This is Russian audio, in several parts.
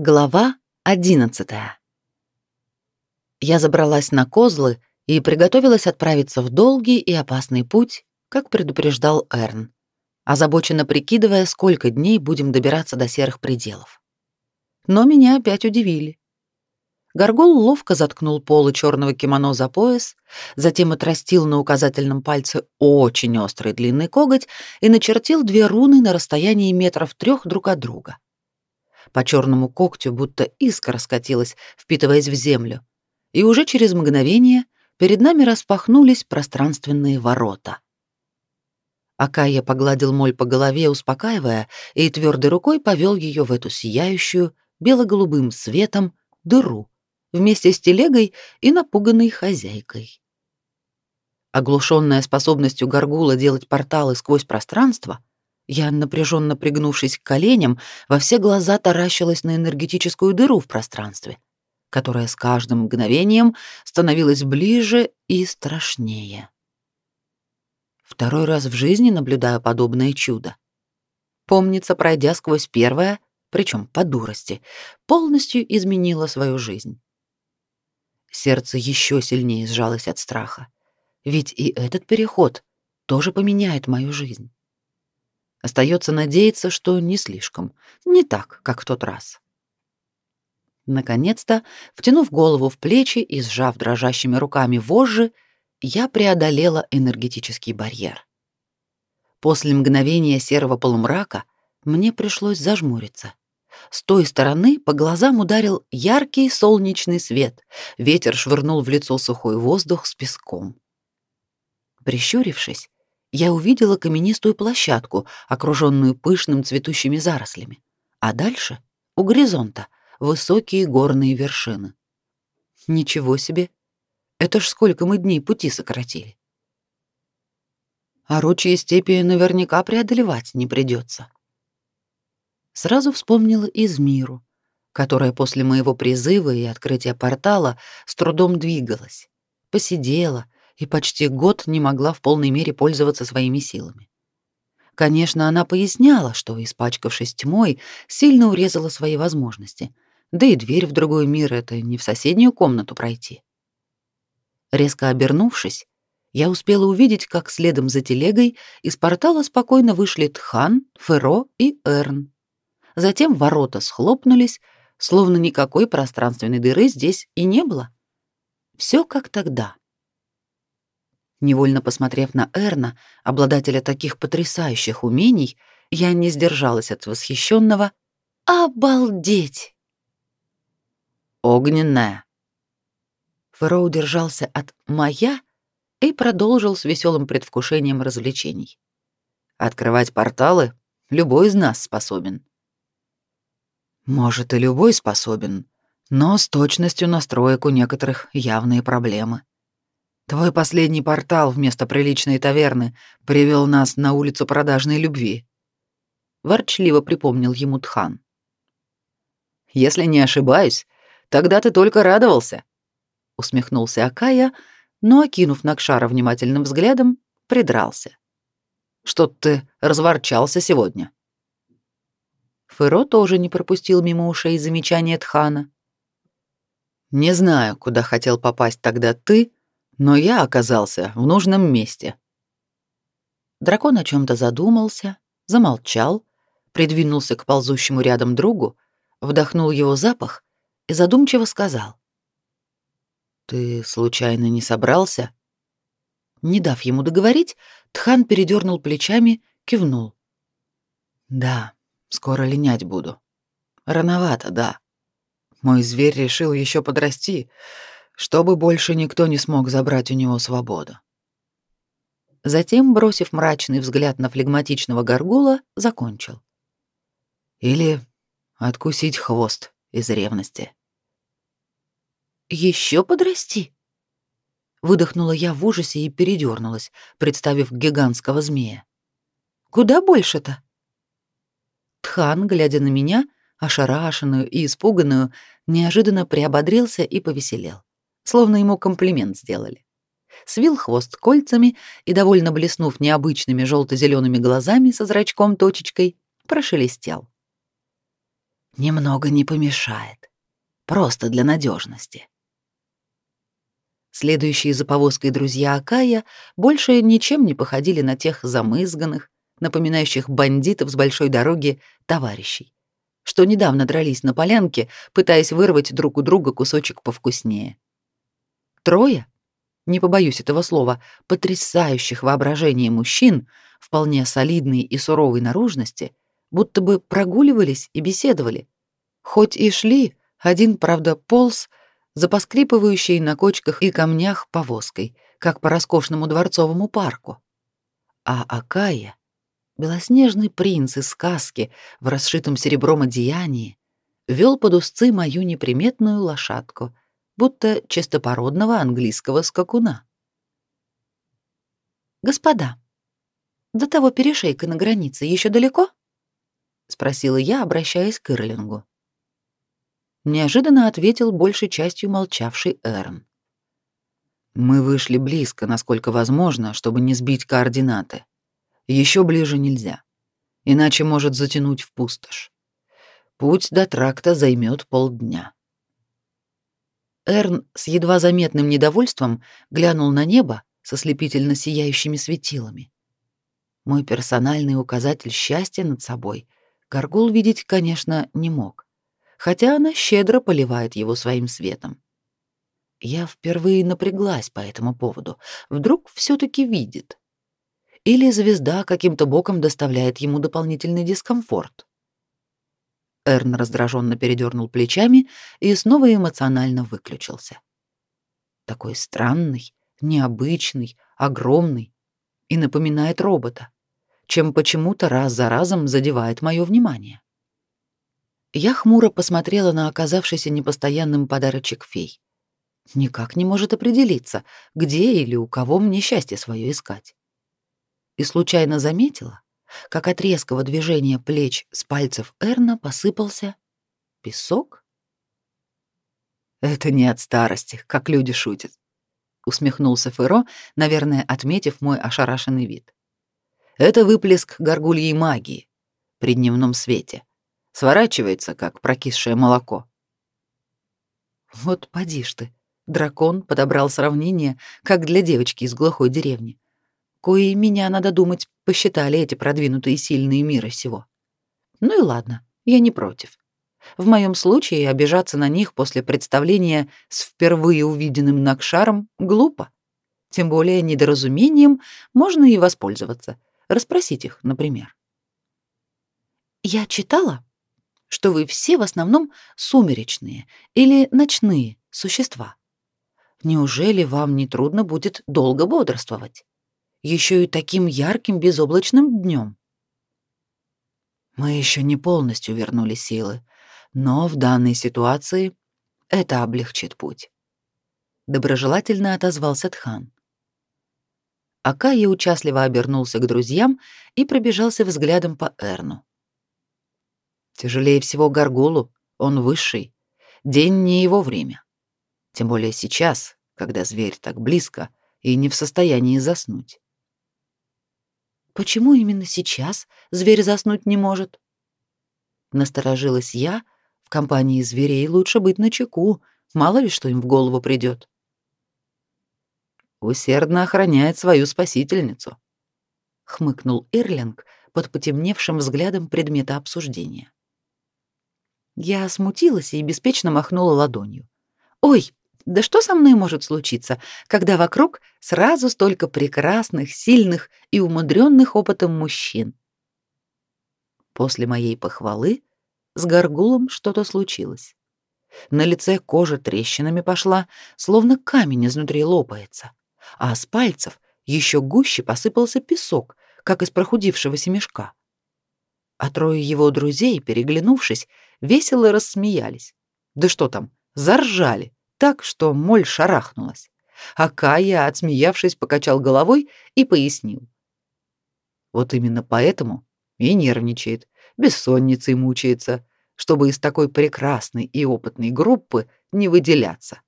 Глава одиннадцатая. Я забралась на козлы и приготовилась отправиться в долгий и опасный путь, как предупреждал Эрн, озабоченно прикидывая, сколько дней будем добираться до серых пределов. Но меня опять удивили. Горгол ловко заткнул полы черного кимоно за пояс, затем отрастил на указательном пальце очень острый длинный коготь и начертил две руны на расстоянии метров трех друг от друга. По черному когтю будто искра скатилась, впитываясь в землю. И уже через мгновение перед нами распахнулись пространственные ворота. Акая погладил моль по голове, успокаивая, и твердой рукой повел ее в эту сияющую, бело-голубым светом, дыру, вместе с телегой и напуганной хозяйкой. Оглушенная способностью горгула делать порталы сквозь пространство, я, напряженно пригнувшись к коленям, во все глаза таращилась на энергетическую дыру в пространстве, которая с каждым мгновением становилась ближе и страшнее. Второй раз в жизни наблюдаю подобное чудо. Помнится, пройдя сквозь первое, причем по дурости, полностью изменила свою жизнь. Сердце еще сильнее сжалось от страха. Ведь и этот переход тоже поменяет мою жизнь. Остается надеяться, что не слишком, не так, как в тот раз. Наконец-то, втянув голову в плечи и сжав дрожащими руками вожжи, я преодолела энергетический барьер. После мгновения серого полумрака мне пришлось зажмуриться. С той стороны по глазам ударил яркий солнечный свет. Ветер швырнул в лицо сухой воздух с песком. Прищурившись, я увидела каменистую площадку, окруженную пышным цветущими зарослями, а дальше, у горизонта, высокие горные вершины. Ничего себе! Это ж сколько мы дней пути сократили. А ручьи степи наверняка преодолевать не придется. Сразу вспомнила Измиру, которая после моего призыва и открытия портала с трудом двигалась, посидела, и почти год не могла в полной мере пользоваться своими силами. Конечно, она поясняла, что, испачкавшись тьмой, сильно урезала свои возможности, да и дверь в другой мир — это не в соседнюю комнату пройти. Резко обернувшись, я успела увидеть, как следом за телегой из портала спокойно вышли Тхан, Феро и Эрн. Затем ворота схлопнулись, словно никакой пространственной дыры здесь и не было. Все как тогда. Невольно посмотрев на Эрна, обладателя таких потрясающих умений, я не сдержалась от восхищенного «Обалдеть!» «Огненная!» Фэроу держался от «моя» и продолжил с веселым предвкушением развлечений. «Открывать порталы любой из нас способен». «Может, и любой способен, но с точностью настроек у некоторых явные проблемы», Твой последний портал вместо приличной таверны привел нас на улицу продажной любви. Ворчливо припомнил ему Тхан. Если не ошибаюсь, тогда ты только радовался, усмехнулся Акая, но окинув Накшара внимательным взглядом, придрался. Что ты разворчался сегодня? Феро тоже не пропустил мимо ушей замечания Тхана. Не знаю, куда хотел попасть тогда ты, но я оказался в нужном месте. Дракон о чем то задумался, замолчал, придвинулся к ползущему рядом другу, вдохнул его запах и задумчиво сказал: "Ты случайно не собрался?" Не дав ему договорить, Тхан передернул плечами, кивнул. "Да, скоро линять буду. Рановато, да. Мой зверь решил еще подрасти, чтобы больше никто не смог забрать у него свободу. Затем, бросив мрачный взгляд на флегматичного горгула, закончил. Или откусить хвост из ревности. Еще подрасти? Выдохнула я в ужасе и передернулась, представив гигантского змея. Куда больше-то? Тхан, глядя на меня, ошарашенную и испуганную, неожиданно приободрился и повеселел словно ему комплимент сделали. Свил хвост кольцами и, довольно блеснув необычными желто зелеными глазами со зрачком-точечкой, прошелестел. Немного не помешает. Просто для надежности. Следующие за повозкой друзья Акая больше ничем не походили на тех замызганных, напоминающих бандитов с большой дороги товарищей, что недавно дрались на полянке, пытаясь вырвать друг у друга кусочек повкуснее. Трое, не побоюсь этого слова, потрясающих воображение мужчин, вполне солидной и суровой наружности, будто бы прогуливались и беседовали. Хоть и шли, один, правда, полз, за поскрипывающей на кочках и камнях повозкой, как по роскошному дворцовому парку. А Акая, белоснежный принц из сказки в расшитом серебром одеянии, вел под узцы мою неприметную лошадку, будто чистопородного английского скакуна. «Господа, до того перешейка на границе еще далеко?» — спросила я, обращаясь к Ирлингу неожиданно ответил большей частью молчавший Эрн. Мы вышли близко, насколько возможно, чтобы не сбить координаты. Еще ближе нельзя, иначе может затянуть в пустошь. Путь до тракта займет полдня. Эрн с едва заметным недовольством глянул на небо со слепительно сияющими светилами. Мой персональный указатель счастья над собой Гаргул видеть, конечно, не мог хотя она щедро поливает его своим светом. Я впервые напряглась по этому поводу. Вдруг все таки видит. Или звезда каким-то боком доставляет ему дополнительный дискомфорт. Эрн раздраженно передернул плечами и снова эмоционально выключился. Такой странный, необычный, огромный и напоминает робота, чем почему-то раз за разом задевает мое внимание. Я хмуро посмотрела на оказавшийся непостоянным подарочек фей. Никак не может определиться, где или у кого мне счастье свое искать. И случайно заметила, как от резкого движения плеч с пальцев Эрна посыпался песок. Это не от старости, как люди шутят, усмехнулся Феро, наверное, отметив мой ошарашенный вид. Это выплеск горгульей магии при дневном свете сворачивается, как прокисшее молоко. Вот поди ж ты, дракон подобрал сравнение, как для девочки из глухой деревни. Кои меня, надо думать, посчитали эти продвинутые сильные мира сего. Ну и ладно, я не против. В моем случае обижаться на них после представления с впервые увиденным Накшаром глупо. Тем более недоразумением можно и воспользоваться. Расспросить их, например. «Я читала», что вы все в основном сумеречные или ночные существа. Неужели вам не трудно будет долго бодрствовать? Еще и таким ярким безоблачным днем. Мы еще не полностью вернули силы, но в данной ситуации это облегчит путь. Доброжелательно отозвался Тхан. Акая участливо обернулся к друзьям и пробежался взглядом по Эрну. Тяжелее всего Гаргулу, он высший. День не его время. Тем более сейчас, когда зверь так близко и не в состоянии заснуть. Почему именно сейчас зверь заснуть не может? Насторожилась я. В компании зверей лучше быть начеку, мало ли что им в голову придет. Усердно охраняет свою спасительницу, хмыкнул Ирлинг под потемневшим взглядом предмета обсуждения. Я смутилась и беспечно махнула ладонью. «Ой, да что со мной может случиться, когда вокруг сразу столько прекрасных, сильных и умудренных опытом мужчин?» После моей похвалы с горгулом что-то случилось. На лице кожа трещинами пошла, словно камень изнутри лопается, а с пальцев еще гуще посыпался песок, как из прохудившегося мешка. А трое его друзей, переглянувшись, весело рассмеялись. Да что там, заржали, так что моль шарахнулась. А Кая, отсмеявшись, покачал головой и пояснил. Вот именно поэтому и нервничает, бессонницей мучается, чтобы из такой прекрасной и опытной группы не выделяться.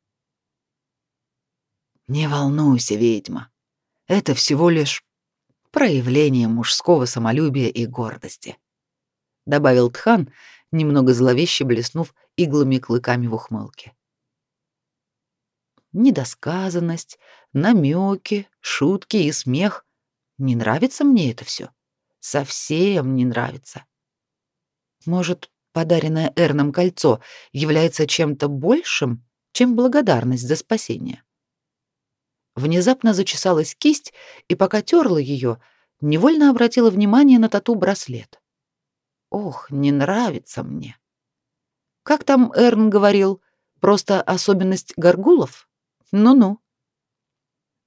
Не волнуйся, ведьма. Это всего лишь проявление мужского самолюбия и гордости, добавил Тхан, немного зловеще блеснув иглами клыками в ухмылке. Недосказанность, намеки, шутки и смех. Не нравится мне это все. Совсем не нравится. Может, подаренное Эрном кольцо является чем-то большим, чем благодарность за спасение? Внезапно зачесалась кисть, и пока терла ее, невольно обратила внимание на тату-браслет. Ох, не нравится мне. Как там Эрн говорил, просто особенность горгулов? Ну-ну.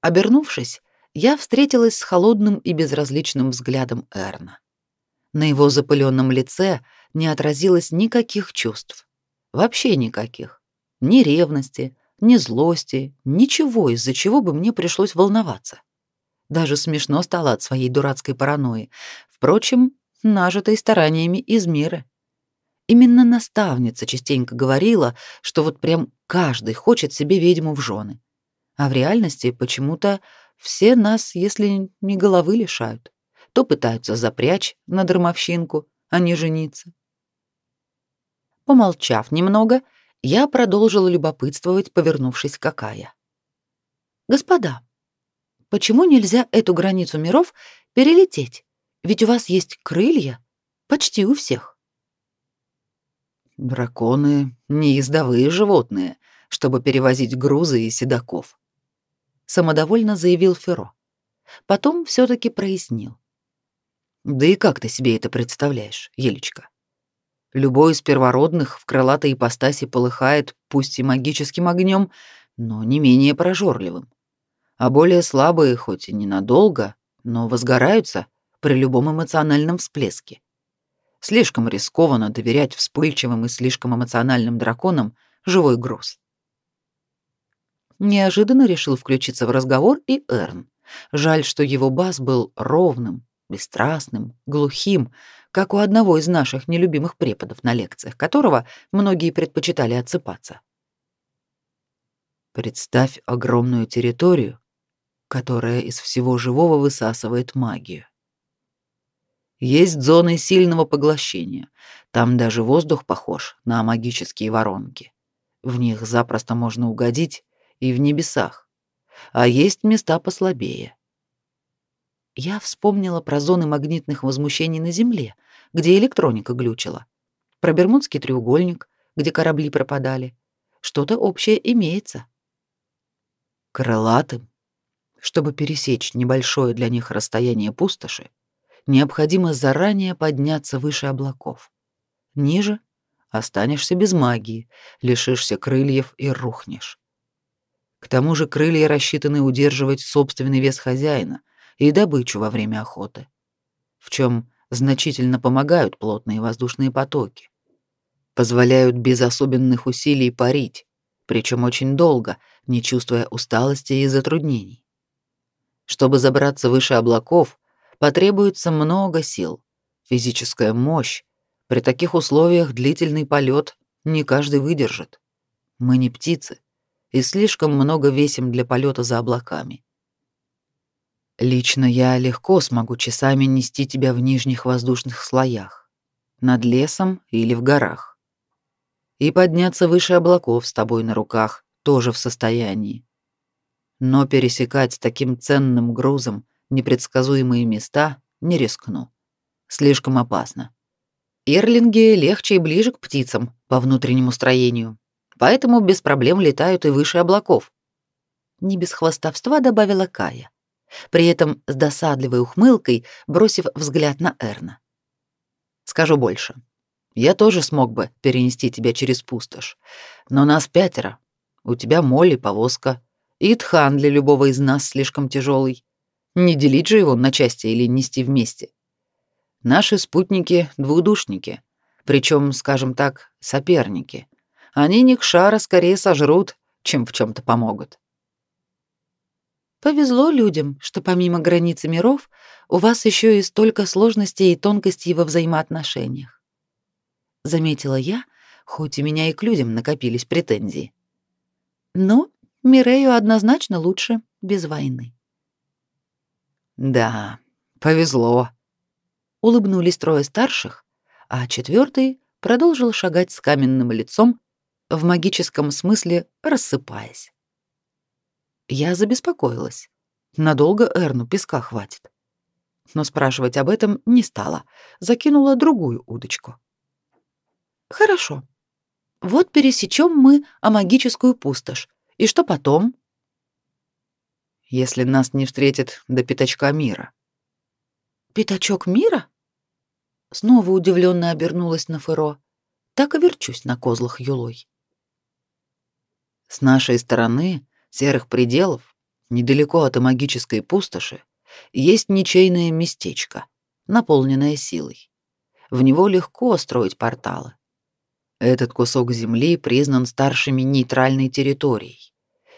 Обернувшись, я встретилась с холодным и безразличным взглядом Эрна. На его запыленном лице не отразилось никаких чувств. Вообще никаких. Ни ревности, ни злости, ничего, из-за чего бы мне пришлось волноваться. Даже смешно стало от своей дурацкой паранойи. Впрочем, нажитой стараниями из мира. Именно наставница частенько говорила, что вот прям каждый хочет себе ведьму в жены. А в реальности почему-то все нас, если не головы лишают, то пытаются запрячь на дармовщинку, а не жениться. Помолчав немного, я продолжила любопытствовать, повернувшись к Акая. «Господа, почему нельзя эту границу миров перелететь? Ведь у вас есть крылья, почти у всех». «Драконы — не ездовые животные, чтобы перевозить грузы и седаков», — самодовольно заявил Феро. Потом все таки прояснил. «Да и как ты себе это представляешь, Елечка?» Любой из первородных в крылатой ипостаси полыхает, пусть и магическим огнем, но не менее прожорливым. А более слабые, хоть и ненадолго, но возгораются при любом эмоциональном всплеске. Слишком рискованно доверять вспыльчивым и слишком эмоциональным драконам живой груз. Неожиданно решил включиться в разговор и Эрн. Жаль, что его бас был ровным, бесстрастным, глухим, как у одного из наших нелюбимых преподов на лекциях, которого многие предпочитали отсыпаться. Представь огромную территорию, которая из всего живого высасывает магию. Есть зоны сильного поглощения. Там даже воздух похож на магические воронки. В них запросто можно угодить и в небесах. А есть места послабее. Я вспомнила про зоны магнитных возмущений на Земле, где электроника глючила. Про Бермудский треугольник, где корабли пропадали. Что-то общее имеется. Крылатым, чтобы пересечь небольшое для них расстояние пустоши, необходимо заранее подняться выше облаков. Ниже останешься без магии, лишишься крыльев и рухнешь. К тому же крылья рассчитаны удерживать собственный вес хозяина — и добычу во время охоты, в чем значительно помогают плотные воздушные потоки. Позволяют без особенных усилий парить, причем очень долго, не чувствуя усталости и затруднений. Чтобы забраться выше облаков, потребуется много сил, физическая мощь. При таких условиях длительный полет не каждый выдержит. Мы не птицы и слишком много весим для полета за облаками. Лично я легко смогу часами нести тебя в нижних воздушных слоях, над лесом или в горах. И подняться выше облаков с тобой на руках тоже в состоянии. Но пересекать таким ценным грузом непредсказуемые места не рискну. Слишком опасно. Ирлинги легче и ближе к птицам по внутреннему строению, поэтому без проблем летают и выше облаков. Не без хвастовства добавила Кая при этом с досадливой ухмылкой бросив взгляд на Эрна. «Скажу больше. Я тоже смог бы перенести тебя через пустошь, но нас пятеро. У тебя Молли, повозка, и Тхан для любого из нас слишком тяжелый. Не делить же его на части или нести вместе. Наши спутники — двудушники, причем, скажем так, соперники. Они Никшара скорее сожрут, чем в чем то помогут. Повезло людям, что помимо границы миров у вас еще и столько сложностей и тонкостей во взаимоотношениях. Заметила я, хоть у меня и к людям накопились претензии. Но Мирею однозначно лучше без войны. Да, повезло. Улыбнулись трое старших, а четвертый продолжил шагать с каменным лицом, в магическом смысле рассыпаясь. Я забеспокоилась. Надолго Эрну песка хватит. Но спрашивать об этом не стала, закинула другую удочку. Хорошо. Вот пересечем мы о магическую пустошь. И что потом? Если нас не встретит до пятачка мира. Пятачок мира? Снова удивленно обернулась на Феро. Так и верчусь на козлах юлой. С нашей стороны, серых пределов, недалеко от магической пустоши, есть ничейное местечко, наполненное силой. В него легко строить порталы. Этот кусок земли признан старшими нейтральной территорией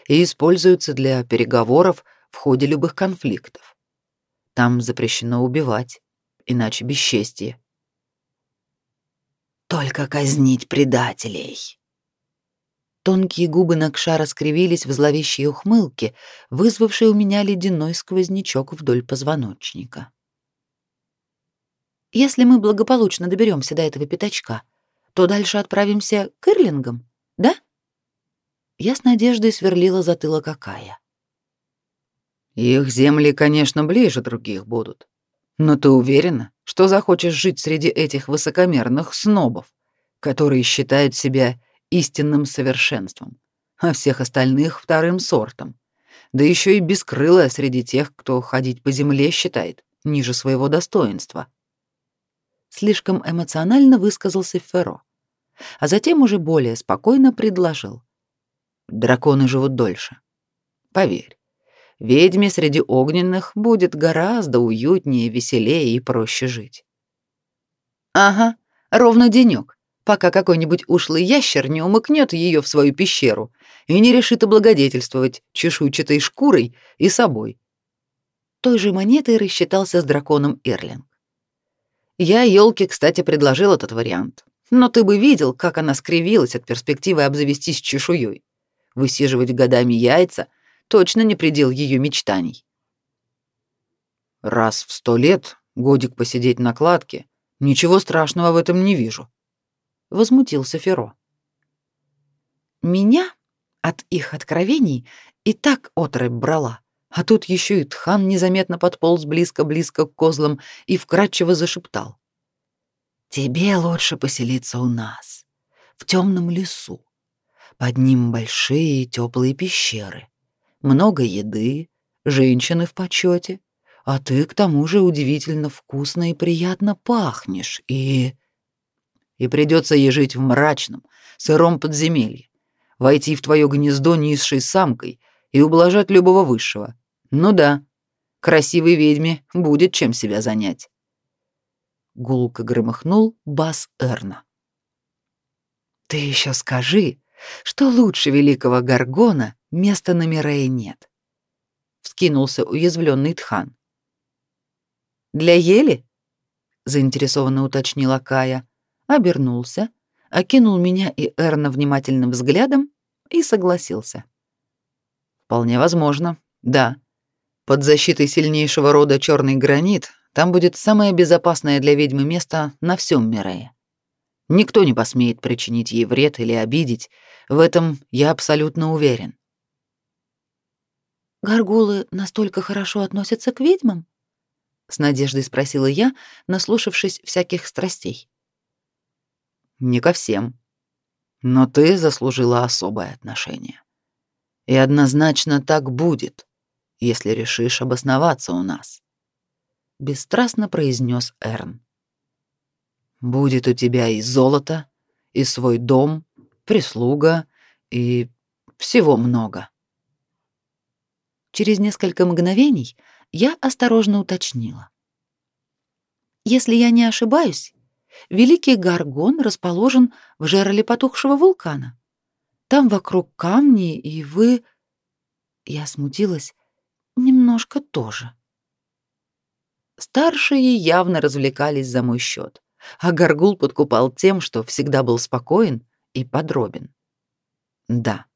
и используется для переговоров в ходе любых конфликтов. Там запрещено убивать, иначе бесчестие. Только казнить предателей. Тонкие губы Накша скривились в зловещей ухмылке, вызвавшей у меня ледяной сквознячок вдоль позвоночника. Если мы благополучно доберемся до этого пятачка, то дальше отправимся к Ирлингам, да? Я с надеждой сверлила затылок какая. Их земли, конечно, ближе других будут. Но ты уверена, что захочешь жить среди этих высокомерных снобов, которые считают себя истинным совершенством, а всех остальных вторым сортом. Да еще и бескрылая среди тех, кто ходить по земле считает ниже своего достоинства. Слишком эмоционально высказался Феро, а затем уже более спокойно предложил. Драконы живут дольше. Поверь, ведьме среди огненных будет гораздо уютнее, веселее и проще жить. Ага, ровно денек пока какой-нибудь ушлый ящер не умыкнет ее в свою пещеру и не решит облагодетельствовать чешуйчатой шкурой и собой. Той же монетой рассчитался с драконом Эрлинг. Я елке, кстати, предложил этот вариант, но ты бы видел, как она скривилась от перспективы обзавестись чешуей. Высиживать годами яйца точно не предел ее мечтаний. Раз в сто лет годик посидеть на кладке, ничего страшного в этом не вижу, возмутился Феро. Меня от их откровений и так отрыбь брала, а тут еще и Тхан незаметно подполз близко-близко к козлам и вкрадчиво зашептал. «Тебе лучше поселиться у нас, в темном лесу. Под ним большие теплые пещеры, много еды, женщины в почете, а ты к тому же удивительно вкусно и приятно пахнешь, и...» и придется ей жить в мрачном, сыром подземелье, войти в твое гнездо низшей самкой и ублажать любого высшего. Ну да, красивой ведьме будет чем себя занять. Гулко громыхнул бас Эрна. Ты еще скажи, что лучше великого Гаргона места на Мирее нет. Вскинулся уязвленный Тхан. Для Ели? заинтересованно уточнила Кая обернулся, окинул меня и Эрна внимательным взглядом и согласился. Вполне возможно. Да. Под защитой сильнейшего рода черный гранит там будет самое безопасное для ведьмы место на всем Мирее. Никто не посмеет причинить ей вред или обидеть, в этом я абсолютно уверен. Гаргулы настолько хорошо относятся к ведьмам? С надеждой спросила я, наслушавшись всяких страстей не ко всем. Но ты заслужила особое отношение. И однозначно так будет, если решишь обосноваться у нас, бесстрастно произнес Эрн. Будет у тебя и золото, и свой дом, прислуга и всего много. Через несколько мгновений я осторожно уточнила: Если я не ошибаюсь, Великий Гаргон расположен в жерле потухшего вулкана. Там вокруг камни, и вы... Я смутилась. Немножко тоже. Старшие явно развлекались за мой счет, а Гаргул подкупал тем, что всегда был спокоен и подробен. Да,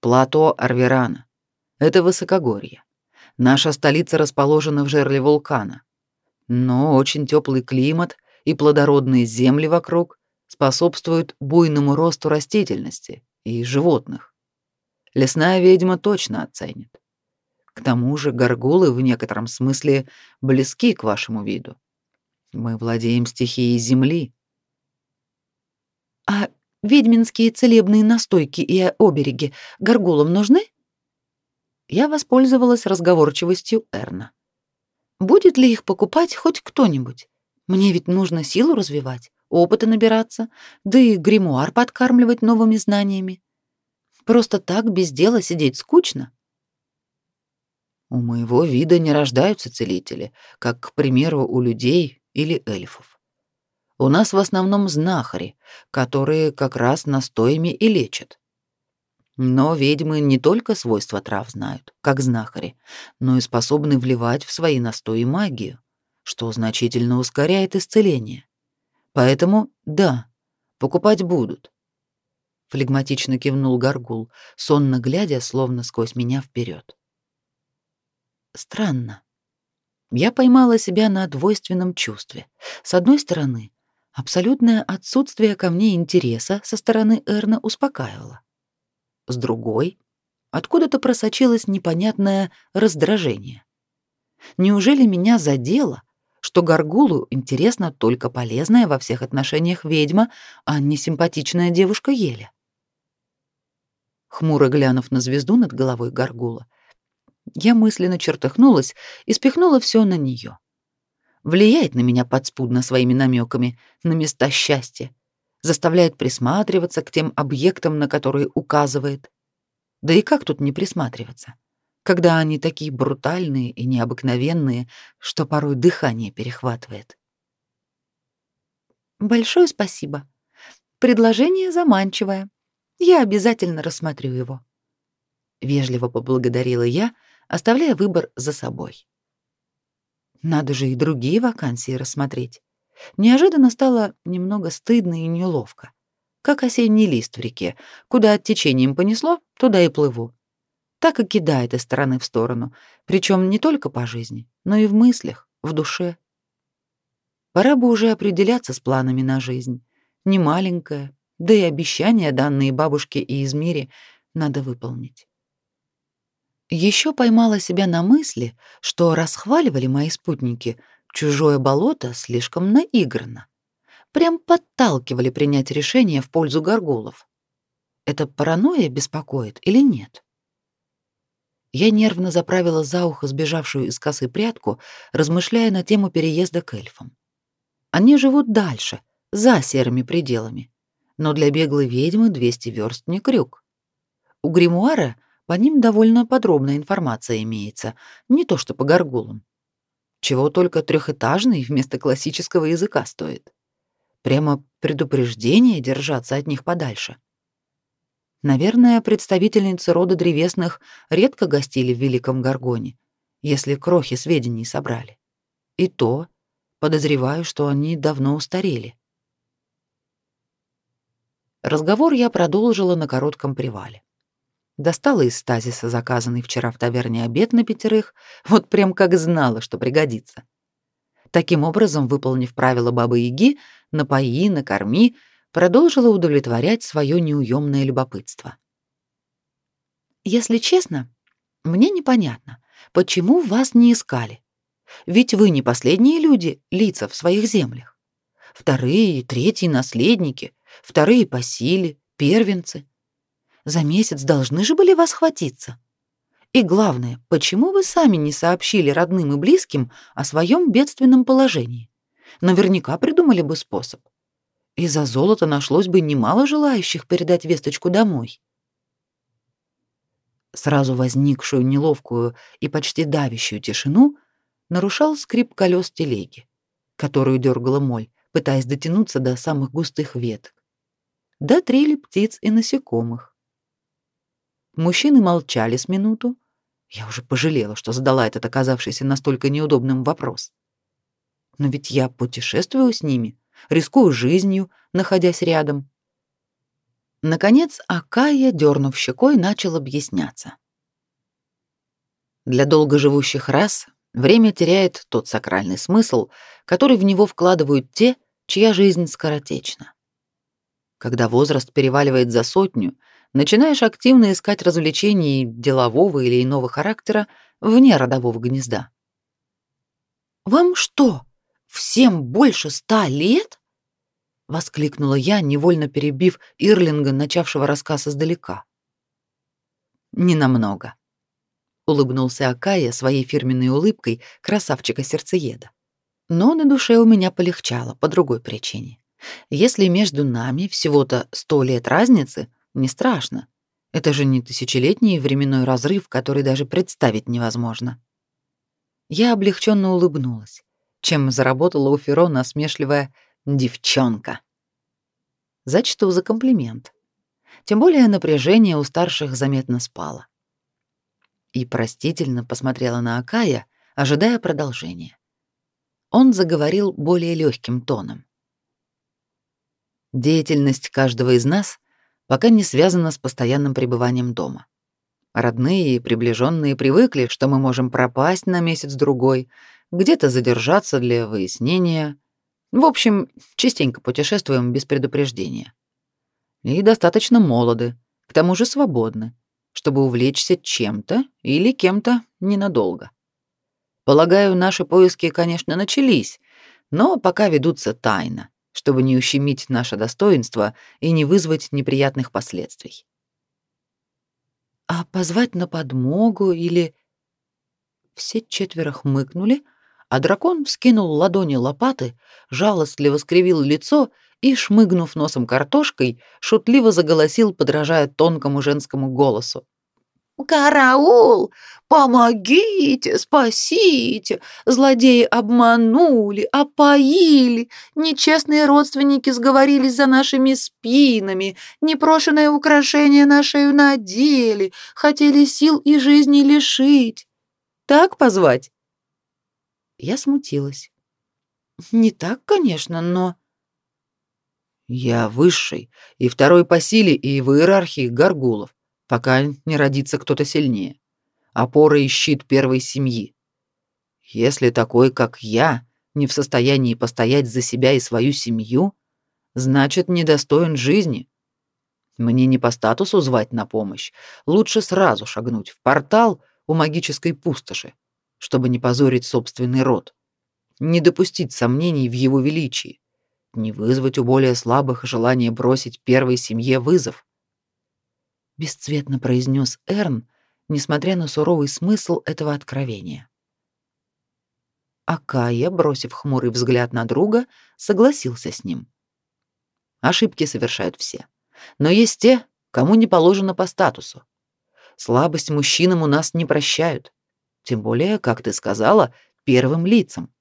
плато Арверана. Это высокогорье. Наша столица расположена в жерле вулкана. Но очень теплый климат и плодородные земли вокруг способствуют буйному росту растительности и животных. Лесная ведьма точно оценит. К тому же горгулы в некотором смысле близки к вашему виду. Мы владеем стихией земли. А ведьминские целебные настойки и обереги горгулам нужны? Я воспользовалась разговорчивостью Эрна. Будет ли их покупать хоть кто-нибудь? Мне ведь нужно силу развивать, опыта набираться, да и гримуар подкармливать новыми знаниями. Просто так без дела сидеть скучно. У моего вида не рождаются целители, как, к примеру, у людей или эльфов. У нас в основном знахари, которые как раз настоями и лечат. Но ведьмы не только свойства трав знают, как знахари, но и способны вливать в свои настои магию, что значительно ускоряет исцеление. Поэтому да, покупать будут. Флегматично кивнул Гаргул, сонно глядя, словно сквозь меня вперед. Странно. Я поймала себя на двойственном чувстве. С одной стороны, абсолютное отсутствие ко мне интереса со стороны Эрна успокаивало. С другой, откуда-то просочилось непонятное раздражение. Неужели меня задело, что Гаргулу интересна только полезная во всех отношениях ведьма, а не симпатичная девушка Еля? Хмуро глянув на звезду над головой Гаргула, я мысленно чертыхнулась и спихнула все на нее. Влияет на меня подспудно своими намеками на места счастья, заставляет присматриваться к тем объектам, на которые указывает. Да и как тут не присматриваться, когда они такие брутальные и необыкновенные, что порой дыхание перехватывает. Большое спасибо. Предложение заманчивое. Я обязательно рассмотрю его. Вежливо поблагодарила я, оставляя выбор за собой. Надо же и другие вакансии рассмотреть. Неожиданно стало немного стыдно и неловко. Как осенний лист в реке. Куда течением понесло, туда и плыву. Так и кидает из стороны в сторону. Причем не только по жизни, но и в мыслях, в душе. Пора бы уже определяться с планами на жизнь. Не маленькая, да и обещания, данные бабушке и Измире, надо выполнить. Еще поймала себя на мысли, что расхваливали мои спутники чужое болото слишком наигранно. Прям подталкивали принять решение в пользу горгулов. Это паранойя беспокоит или нет? Я нервно заправила за ухо сбежавшую из косы прядку, размышляя на тему переезда к эльфам. Они живут дальше, за серыми пределами. Но для беглой ведьмы 200 верст не крюк. У гримуара по ним довольно подробная информация имеется, не то что по горгулам. Чего только трехэтажный вместо классического языка стоит. Прямо предупреждение держаться от них подальше. Наверное, представительницы рода древесных редко гостили в Великом Гаргоне, если крохи сведений собрали. И то, подозреваю, что они давно устарели. Разговор я продолжила на коротком привале. Достала из стазиса заказанный вчера в таверне обед на пятерых, вот прям как знала, что пригодится. Таким образом, выполнив правила бабы-яги, напои, накорми, продолжила удовлетворять свое неуемное любопытство. «Если честно, мне непонятно, почему вас не искали. Ведь вы не последние люди, лица в своих землях. Вторые и третьи наследники, вторые по силе, первенцы. За месяц должны же были вас хватиться. И главное, почему вы сами не сообщили родным и близким о своем бедственном положении? Наверняка придумали бы способ. И за золото нашлось бы немало желающих передать весточку домой. Сразу возникшую неловкую и почти давящую тишину нарушал скрип колес телеги, которую дергала моль, пытаясь дотянуться до самых густых веток. Да трели птиц и насекомых. Мужчины молчали с минуту. Я уже пожалела, что задала этот оказавшийся настолько неудобным вопрос. Но ведь я путешествую с ними, рискую жизнью, находясь рядом. Наконец, Акая, дернув щекой, начал объясняться. Для долгоживущих рас время теряет тот сакральный смысл, который в него вкладывают те, чья жизнь скоротечна. Когда возраст переваливает за сотню, начинаешь активно искать развлечений делового или иного характера вне родового гнезда. «Вам что, всем больше ста лет?» — воскликнула я, невольно перебив Ирлинга, начавшего рассказ издалека. «Не намного», — улыбнулся Акая своей фирменной улыбкой красавчика-сердцееда. Но на душе у меня полегчало по другой причине. Если между нами всего-то сто лет разницы, не страшно. Это же не тысячелетний временной разрыв, который даже представить невозможно. Я облегченно улыбнулась, чем заработала у Феро насмешливая «девчонка». Зачту за комплимент. Тем более напряжение у старших заметно спало. И простительно посмотрела на Акая, ожидая продолжения. Он заговорил более легким тоном. Деятельность каждого из нас пока не связана с постоянным пребыванием дома. Родные и приближенные привыкли, что мы можем пропасть на месяц-другой, где-то задержаться для выяснения. В общем, частенько путешествуем без предупреждения. И достаточно молоды, к тому же свободны, чтобы увлечься чем-то или кем-то ненадолго. Полагаю, наши поиски, конечно, начались, но пока ведутся тайно чтобы не ущемить наше достоинство и не вызвать неприятных последствий. А позвать на подмогу или... Все четверо хмыкнули, а дракон вскинул ладони лопаты, жалостливо скривил лицо и, шмыгнув носом картошкой, шутливо заголосил, подражая тонкому женскому голосу. «Караул! Помогите, спасите! Злодеи обманули, опоили, нечестные родственники сговорились за нашими спинами, непрошенное украшение на шею надели, хотели сил и жизни лишить. Так позвать?» Я смутилась. «Не так, конечно, но...» «Я высший и второй по силе и в иерархии горгулов пока не родится кто-то сильнее. Опора и щит первой семьи. Если такой, как я, не в состоянии постоять за себя и свою семью, значит, недостоин жизни. Мне не по статусу звать на помощь. Лучше сразу шагнуть в портал у магической пустоши, чтобы не позорить собственный род, не допустить сомнений в его величии, не вызвать у более слабых желание бросить первой семье вызов бесцветно произнес Эрн, несмотря на суровый смысл этого откровения. Акая, бросив хмурый взгляд на друга, согласился с ним. Ошибки совершают все, но есть те, кому не положено по статусу. Слабость мужчинам у нас не прощают, тем более, как ты сказала, первым лицам.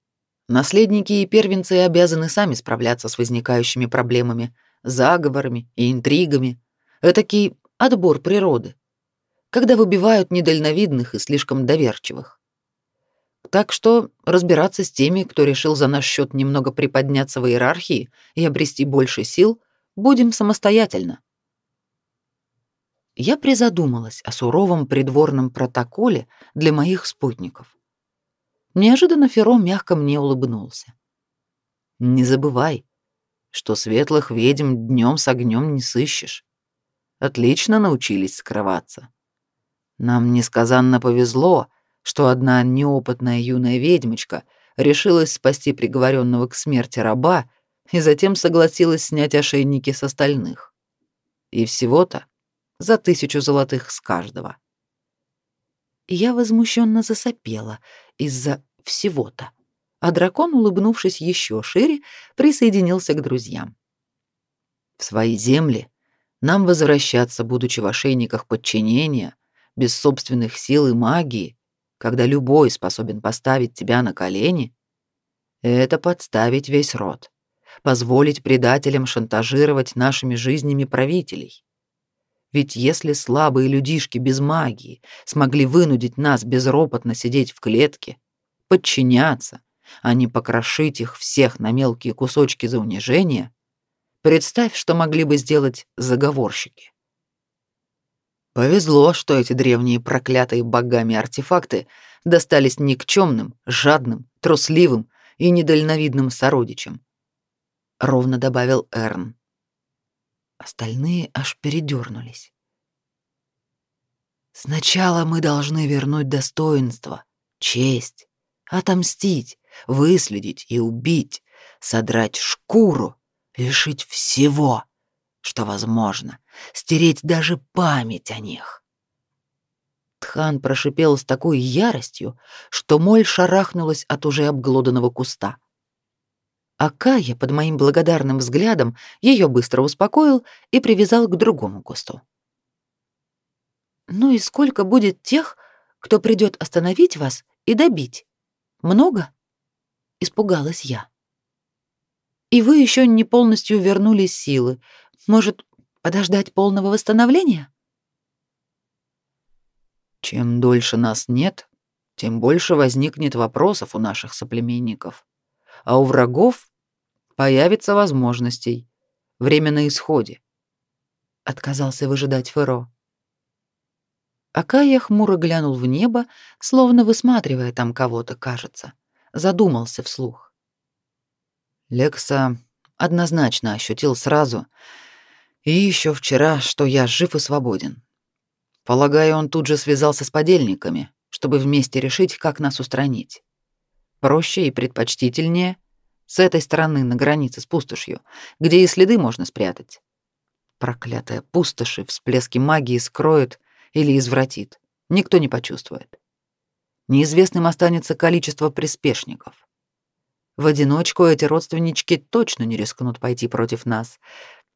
Наследники и первенцы обязаны сами справляться с возникающими проблемами, заговорами и интригами. Этакий отбор природы, когда выбивают недальновидных и слишком доверчивых. Так что разбираться с теми, кто решил за наш счет немного приподняться в иерархии и обрести больше сил, будем самостоятельно. Я призадумалась о суровом придворном протоколе для моих спутников. Неожиданно Феро мягко мне улыбнулся. Не забывай, что светлых ведьм днем с огнем не сыщешь отлично научились скрываться. Нам несказанно повезло, что одна неопытная юная ведьмочка решилась спасти приговоренного к смерти раба и затем согласилась снять ошейники с остальных. И всего-то за тысячу золотых с каждого. Я возмущенно засопела из-за всего-то, а дракон, улыбнувшись еще шире, присоединился к друзьям. В свои земли нам возвращаться, будучи в ошейниках подчинения, без собственных сил и магии, когда любой способен поставить тебя на колени, это подставить весь род, позволить предателям шантажировать нашими жизнями правителей. Ведь если слабые людишки без магии смогли вынудить нас безропотно сидеть в клетке, подчиняться, а не покрошить их всех на мелкие кусочки за унижение, Представь, что могли бы сделать заговорщики. Повезло, что эти древние проклятые богами артефакты достались никчемным, жадным, трусливым и недальновидным сородичам. Ровно добавил Эрн. Остальные аж передернулись. Сначала мы должны вернуть достоинство, честь, отомстить, выследить и убить, содрать шкуру, лишить всего, что возможно, стереть даже память о них. Тхан прошипел с такой яростью, что моль шарахнулась от уже обглоданного куста. А Кая под моим благодарным взглядом ее быстро успокоил и привязал к другому кусту. Ну и сколько будет тех, кто придет остановить вас и добить? Много? Испугалась я. И вы еще не полностью вернули силы. Может, подождать полного восстановления? Чем дольше нас нет, тем больше возникнет вопросов у наших соплеменников. А у врагов появится возможностей. Время на исходе. Отказался выжидать Феро. Акая хмуро глянул в небо, словно высматривая там кого-то, кажется. Задумался вслух. Лекса однозначно ощутил сразу, и еще вчера, что я жив и свободен. Полагаю, он тут же связался с подельниками, чтобы вместе решить, как нас устранить. Проще и предпочтительнее с этой стороны на границе с пустошью, где и следы можно спрятать. Проклятая пустошь и всплески магии скроют или извратит, никто не почувствует. Неизвестным останется количество приспешников. В одиночку эти родственнички точно не рискнут пойти против нас,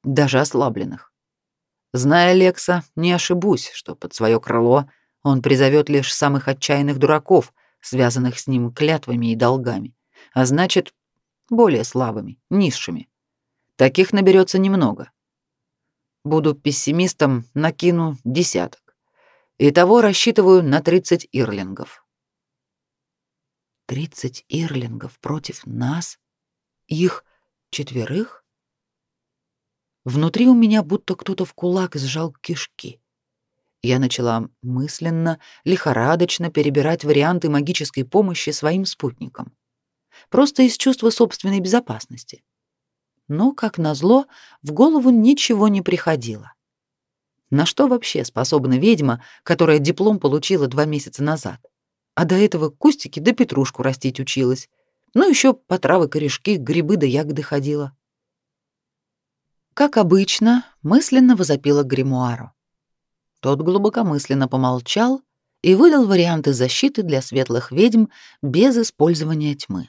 даже ослабленных. Зная Лекса, не ошибусь, что под свое крыло он призовет лишь самых отчаянных дураков, связанных с ним клятвами и долгами, а значит, более слабыми, низшими. Таких наберется немного. Буду пессимистом, накину десяток. Итого рассчитываю на 30 ирлингов. 30 ирлингов против нас? Их четверых? Внутри у меня будто кто-то в кулак сжал кишки. Я начала мысленно, лихорадочно перебирать варианты магической помощи своим спутникам. Просто из чувства собственной безопасности. Но, как назло, в голову ничего не приходило. На что вообще способна ведьма, которая диплом получила два месяца назад? А до этого кустики да петрушку растить училась. Ну, еще по травы, корешки, грибы да ягоды ходила. Как обычно, мысленно возопила гримуару. Тот глубокомысленно помолчал и выдал варианты защиты для светлых ведьм без использования тьмы.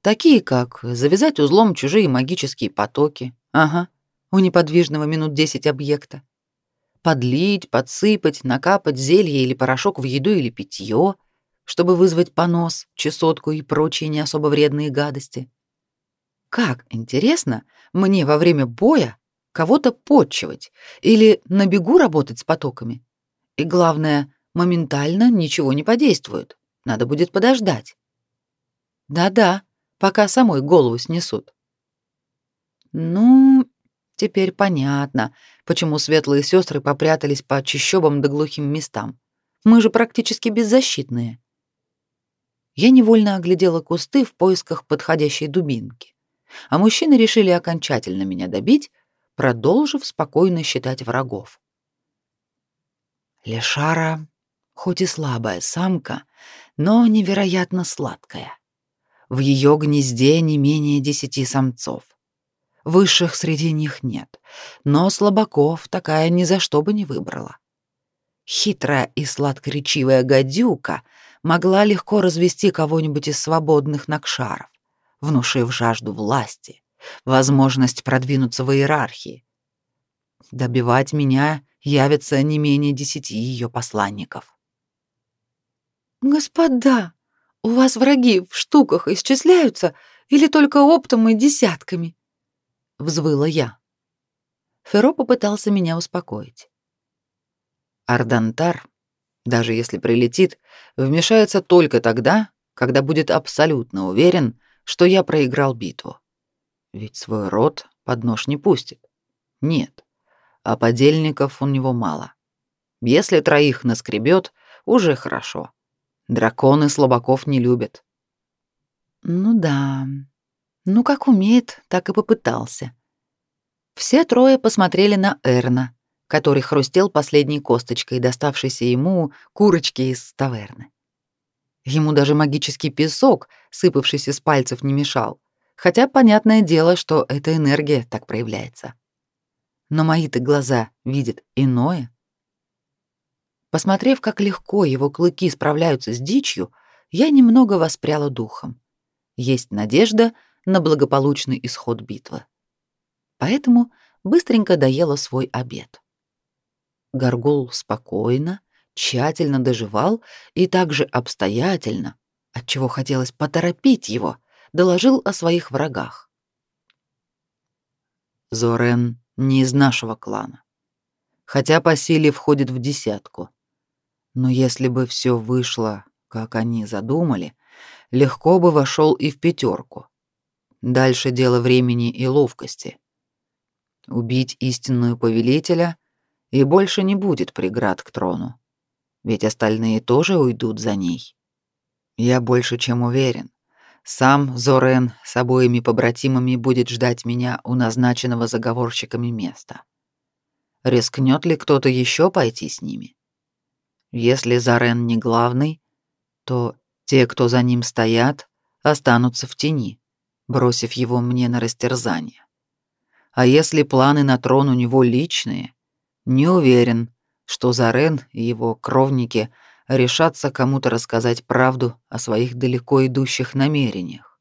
Такие как завязать узлом чужие магические потоки. Ага, у неподвижного минут десять объекта подлить, подсыпать, накапать зелье или порошок в еду или питье, чтобы вызвать понос, чесотку и прочие не особо вредные гадости. Как, интересно, мне во время боя кого-то подчивать или на бегу работать с потоками? И главное, моментально ничего не подействует. Надо будет подождать. Да-да, пока самой голову снесут. Ну, Теперь понятно, почему светлые сестры попрятались по чащобам да глухим местам. Мы же практически беззащитные. Я невольно оглядела кусты в поисках подходящей дубинки. А мужчины решили окончательно меня добить, продолжив спокойно считать врагов. Лешара, хоть и слабая самка, но невероятно сладкая. В ее гнезде не менее десяти самцов. Высших среди них нет, но слабаков такая ни за что бы не выбрала. Хитрая и сладкоречивая гадюка могла легко развести кого-нибудь из свободных накшаров, внушив жажду власти, возможность продвинуться в иерархии. Добивать меня явится не менее десяти ее посланников. «Господа, у вас враги в штуках исчисляются или только оптом и десятками?» — взвыла я. Феро попытался меня успокоить. Ардантар, даже если прилетит, вмешается только тогда, когда будет абсолютно уверен, что я проиграл битву. Ведь свой род под нож не пустит. Нет, а подельников у него мало. Если троих наскребет, уже хорошо. Драконы слабаков не любят. Ну да, ну, как умеет, так и попытался. Все трое посмотрели на Эрна, который хрустел последней косточкой, доставшейся ему курочки из таверны. Ему даже магический песок, сыпавшийся с пальцев, не мешал, хотя понятное дело, что эта энергия так проявляется. Но мои-то глаза видят иное. Посмотрев, как легко его клыки справляются с дичью, я немного воспряла духом. Есть надежда на благополучный исход битвы. Поэтому быстренько доела свой обед. Горгул спокойно, тщательно доживал и также обстоятельно, отчего хотелось поторопить его, доложил о своих врагах. Зорен не из нашего клана, хотя по силе входит в десятку. Но если бы все вышло, как они задумали, легко бы вошел и в пятерку. Дальше дело времени и ловкости. Убить истинную повелителя и больше не будет преград к трону. Ведь остальные тоже уйдут за ней. Я больше чем уверен. Сам Зорен с обоими побратимами будет ждать меня у назначенного заговорщиками места. Рискнет ли кто-то еще пойти с ними? Если Зарен не главный, то те, кто за ним стоят, останутся в тени, бросив его мне на растерзание. А если планы на трон у него личные, не уверен, что Зарен и его кровники решатся кому-то рассказать правду о своих далеко идущих намерениях.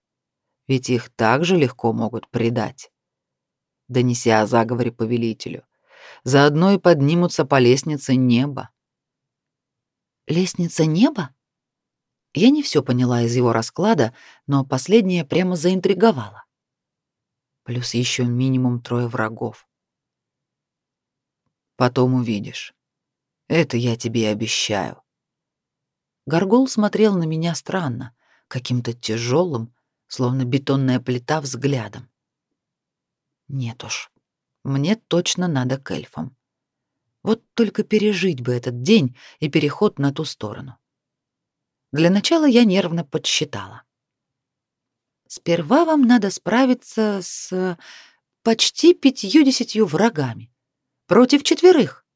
Ведь их также легко могут предать. Донеся о заговоре повелителю, заодно и поднимутся по лестнице неба. Лестница неба? Я не все поняла из его расклада, но последнее прямо заинтриговало. Плюс еще минимум трое врагов. Потом увидишь. Это я тебе обещаю. Горгул смотрел на меня странно, каким-то тяжелым, словно бетонная плита взглядом. Нет уж, мне точно надо к эльфам. Вот только пережить бы этот день и переход на ту сторону. Для начала я нервно подсчитала. Сперва вам надо справиться с почти пятью-десятью врагами против четверых.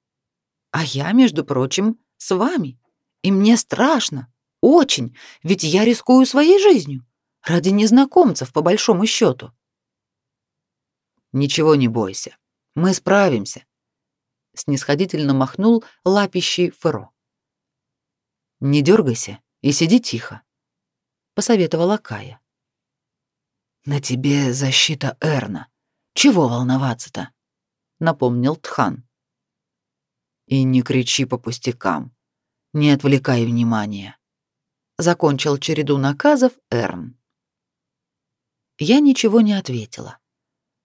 А я, между прочим, с вами. И мне страшно, очень, ведь я рискую своей жизнью ради незнакомцев по большому счету. Ничего не бойся. Мы справимся. Снисходительно махнул лапищий Феро. Не дергайся и сиди тихо, посоветовала Кая. На тебе защита Эрна. Чего волноваться-то? Напомнил Тхан. И не кричи по пустякам. Не отвлекай внимания. Закончил череду наказов Эрн. Я ничего не ответила,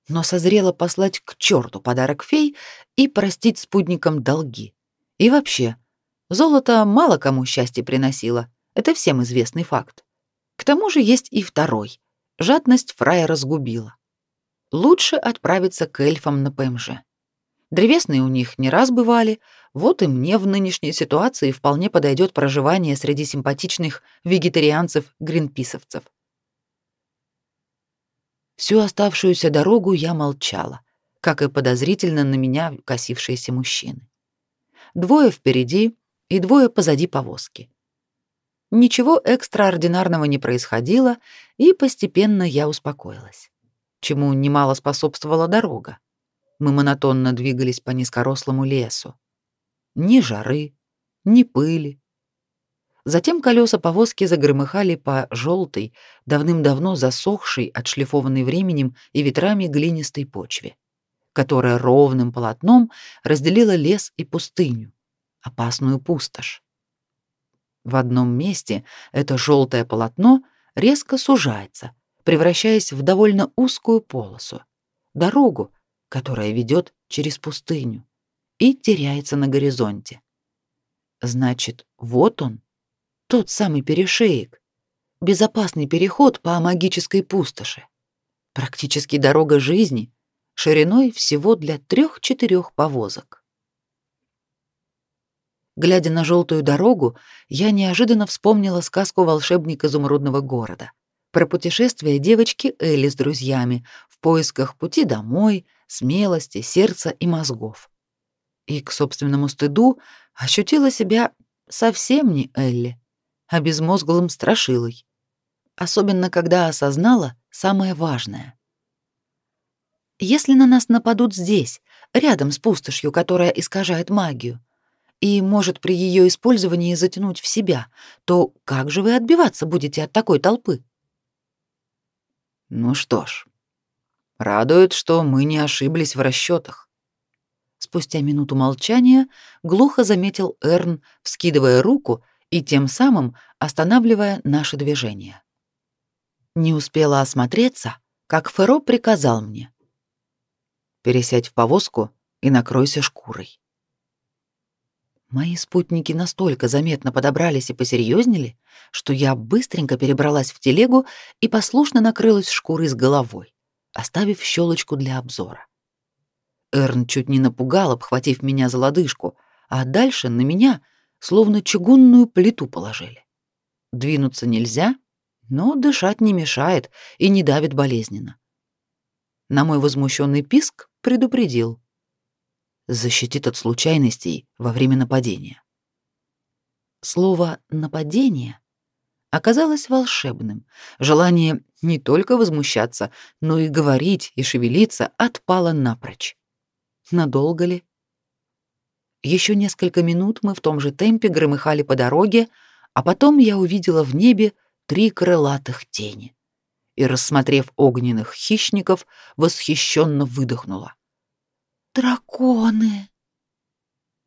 но созрела послать к черту подарок фей и простить спутникам долги. И вообще, золото мало кому счастье приносило, это всем известный факт. К тому же есть и второй. Жадность фрая разгубила лучше отправиться к эльфам на ПМЖ. Древесные у них не раз бывали, вот и мне в нынешней ситуации вполне подойдет проживание среди симпатичных вегетарианцев-гринписовцев. Всю оставшуюся дорогу я молчала, как и подозрительно на меня косившиеся мужчины. Двое впереди и двое позади повозки. Ничего экстраординарного не происходило, и постепенно я успокоилась чему немало способствовала дорога. Мы монотонно двигались по низкорослому лесу. Ни жары, ни пыли. Затем колеса повозки загромыхали по желтой, давным-давно засохшей, отшлифованной временем и ветрами глинистой почве, которая ровным полотном разделила лес и пустыню, опасную пустошь. В одном месте это желтое полотно резко сужается, превращаясь в довольно узкую полосу, дорогу, которая ведет через пустыню и теряется на горизонте. Значит, вот он, тот самый перешеек, безопасный переход по магической пустоши, практически дорога жизни, шириной всего для трех-четырех повозок. Глядя на желтую дорогу, я неожиданно вспомнила сказку «Волшебник изумрудного города», про путешествие девочки Элли с друзьями в поисках пути домой, смелости, сердца и мозгов. И к собственному стыду ощутила себя совсем не Элли, а безмозглым страшилой. Особенно когда осознала самое важное. Если на нас нападут здесь, рядом с пустошью, которая искажает магию, и может при ее использовании затянуть в себя, то как же вы отбиваться будете от такой толпы? Ну что ж, радует, что мы не ошиблись в расчетах. Спустя минуту молчания глухо заметил Эрн, вскидывая руку и тем самым останавливая наше движение. Не успела осмотреться, как Феро приказал мне: "Пересядь в повозку и накройся шкурой". Мои спутники настолько заметно подобрались и посерьезнели, что я быстренько перебралась в телегу и послушно накрылась шкурой с головой, оставив щелочку для обзора. Эрн чуть не напугал, обхватив меня за лодыжку, а дальше на меня словно чугунную плиту положили. Двинуться нельзя, но дышать не мешает и не давит болезненно. На мой возмущенный писк предупредил защитит от случайностей во время нападения. Слово «нападение» оказалось волшебным. Желание не только возмущаться, но и говорить и шевелиться отпало напрочь. Надолго ли? Еще несколько минут мы в том же темпе громыхали по дороге, а потом я увидела в небе три крылатых тени и, рассмотрев огненных хищников, восхищенно выдохнула. Драконы.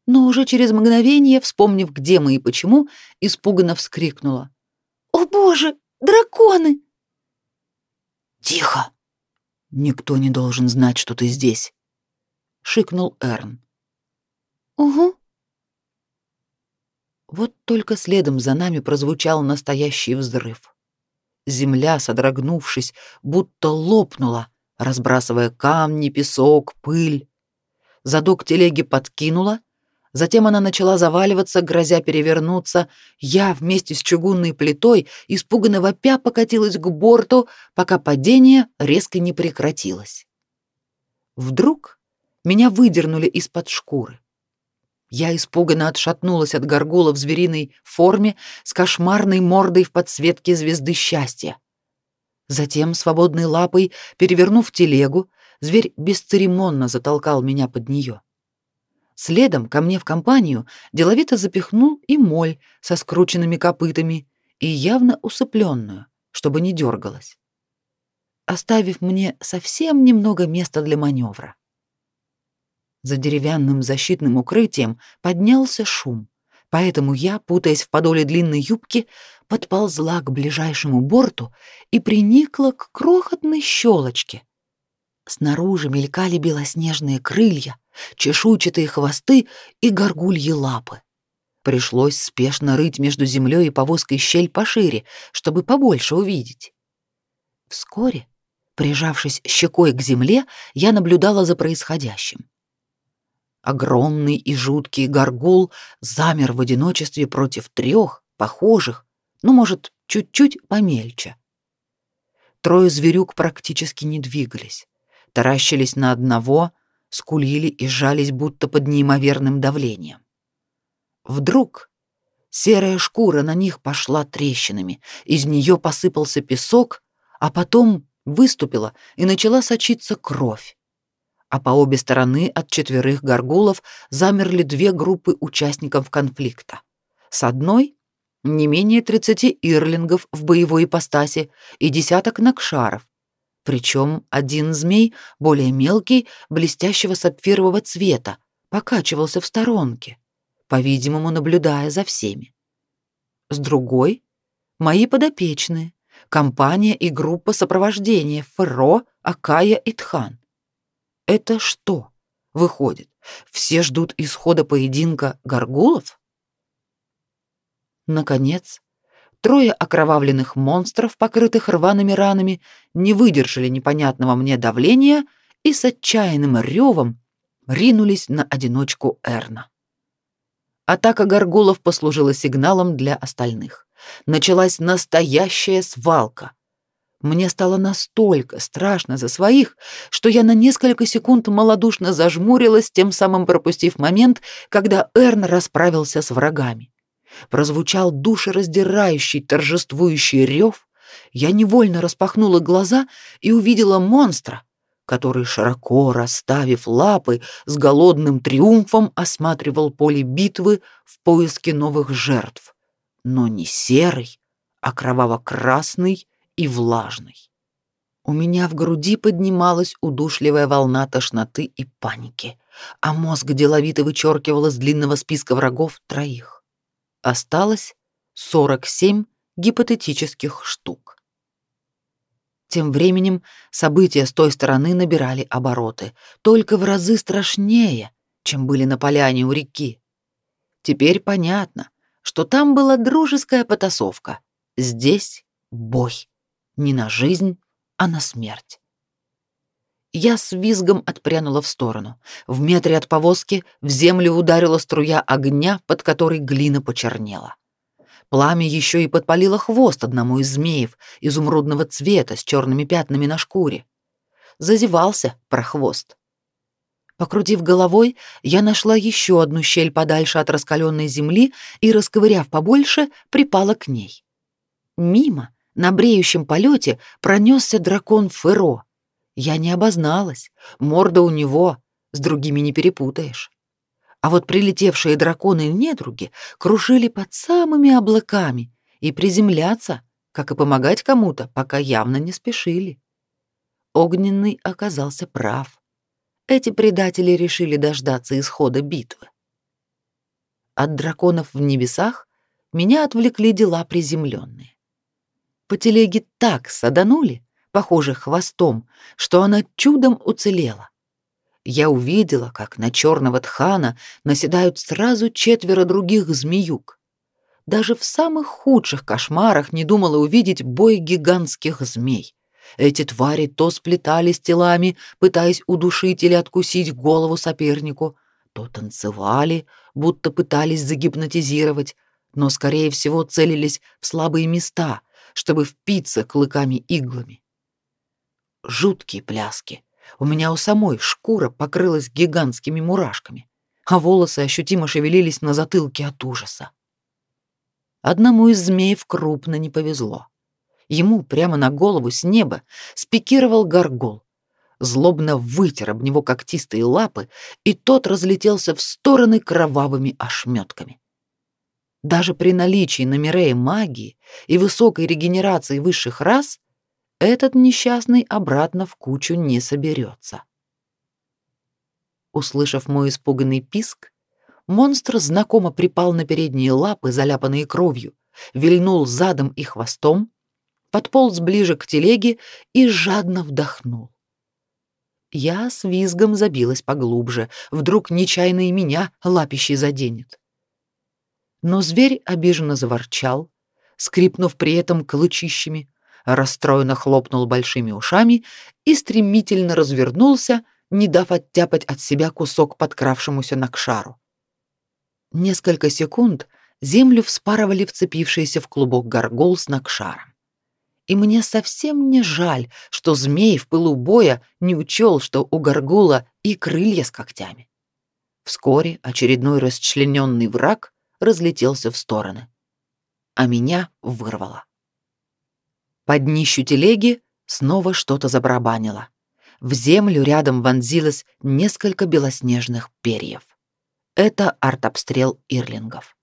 Но уже через мгновение, вспомнив, где мы и почему, испуганно вскрикнула: "О боже, драконы!" Тихо. Никто не должен знать, что ты здесь, шикнул Эрн. Угу. Вот только следом за нами прозвучал настоящий взрыв. Земля, содрогнувшись, будто лопнула, разбрасывая камни, песок, пыль. Задок телеги подкинула, затем она начала заваливаться, грозя перевернуться. Я вместе с чугунной плитой, испуганно вопя, покатилась к борту, пока падение резко не прекратилось. Вдруг меня выдернули из-под шкуры. Я испуганно отшатнулась от горгула в звериной форме с кошмарной мордой в подсветке звезды счастья. Затем свободной лапой, перевернув телегу, зверь бесцеремонно затолкал меня под нее. Следом ко мне в компанию деловито запихнул и моль со скрученными копытами и явно усыпленную, чтобы не дергалась, оставив мне совсем немного места для маневра. За деревянным защитным укрытием поднялся шум, поэтому я, путаясь в подоле длинной юбки, подползла к ближайшему борту и приникла к крохотной щелочке, Снаружи мелькали белоснежные крылья, чешуйчатые хвосты и горгульи лапы. Пришлось спешно рыть между землей и повозкой щель пошире, чтобы побольше увидеть. Вскоре, прижавшись щекой к земле, я наблюдала за происходящим. Огромный и жуткий горгул замер в одиночестве против трех, похожих, ну, может, чуть-чуть помельче. Трое зверюк практически не двигались таращились на одного, скулили и сжались будто под неимоверным давлением. Вдруг серая шкура на них пошла трещинами, из нее посыпался песок, а потом выступила и начала сочиться кровь. А по обе стороны от четверых горгулов замерли две группы участников конфликта. С одной не менее 30 ирлингов в боевой ипостаси и десяток накшаров, причем один змей, более мелкий, блестящего сапфирового цвета, покачивался в сторонке, по-видимому, наблюдая за всеми. С другой — мои подопечные, компания и группа сопровождения Ферро, Акая и Тхан. Это что, выходит, все ждут исхода поединка горгулов? Наконец, Трое окровавленных монстров, покрытых рваными ранами, не выдержали непонятного мне давления и с отчаянным ревом ринулись на одиночку Эрна. Атака горгулов послужила сигналом для остальных. Началась настоящая свалка. Мне стало настолько страшно за своих, что я на несколько секунд малодушно зажмурилась, тем самым пропустив момент, когда Эрн расправился с врагами. Прозвучал душераздирающий, торжествующий рев. Я невольно распахнула глаза и увидела монстра, который, широко расставив лапы, с голодным триумфом осматривал поле битвы в поиске новых жертв. Но не серый, а кроваво-красный и влажный. У меня в груди поднималась удушливая волна тошноты и паники, а мозг деловито вычеркивал из длинного списка врагов троих. Осталось 47 гипотетических штук. Тем временем события с той стороны набирали обороты, только в разы страшнее, чем были на поляне у реки. Теперь понятно, что там была дружеская потасовка, здесь бой. Не на жизнь, а на смерть. Я с визгом отпрянула в сторону. В метре от повозки в землю ударила струя огня, под которой глина почернела. Пламя еще и подпалило хвост одному из змеев изумрудного цвета с черными пятнами на шкуре. Зазевался прохвост. Покрутив головой, я нашла еще одну щель подальше от раскаленной земли и, расковыряв побольше, припала к ней. Мимо, на бреющем полете пронесся дракон Феро. Я не обозналась, морда у него, с другими не перепутаешь. А вот прилетевшие драконы-недруги кружили под самыми облаками и приземляться, как и помогать кому-то, пока явно не спешили. Огненный оказался прав. Эти предатели решили дождаться исхода битвы. От драконов в небесах меня отвлекли дела приземленные. По телеге так саданули, похоже, хвостом, что она чудом уцелела. Я увидела, как на черного тхана наседают сразу четверо других змеюк. Даже в самых худших кошмарах не думала увидеть бой гигантских змей. Эти твари то сплетались телами, пытаясь удушить или откусить голову сопернику, то танцевали, будто пытались загипнотизировать, но, скорее всего, целились в слабые места, чтобы впиться клыками-иглами. Жуткие пляски. У меня у самой шкура покрылась гигантскими мурашками, а волосы ощутимо шевелились на затылке от ужаса. Одному из змеев крупно не повезло. Ему прямо на голову с неба спикировал горгул. Злобно вытер об него когтистые лапы, и тот разлетелся в стороны кровавыми ошметками. Даже при наличии на Мирее магии и высокой регенерации высших рас этот несчастный обратно в кучу не соберется. Услышав мой испуганный писк, монстр знакомо припал на передние лапы, заляпанные кровью, вильнул задом и хвостом, подполз ближе к телеге и жадно вдохнул. Я с визгом забилась поглубже, вдруг нечаянно и меня лапищей заденет. Но зверь обиженно заворчал, скрипнув при этом клычищами, расстроенно хлопнул большими ушами и стремительно развернулся, не дав оттяпать от себя кусок подкравшемуся на кшару. Несколько секунд землю вспарывали вцепившиеся в клубок горгул с накшаром. И мне совсем не жаль, что змей в пылу боя не учел, что у горгула и крылья с когтями. Вскоре очередной расчлененный враг разлетелся в стороны. А меня вырвало. Под днищу телеги снова что-то забарабанило. В землю рядом вонзилось несколько белоснежных перьев. Это артобстрел ирлингов.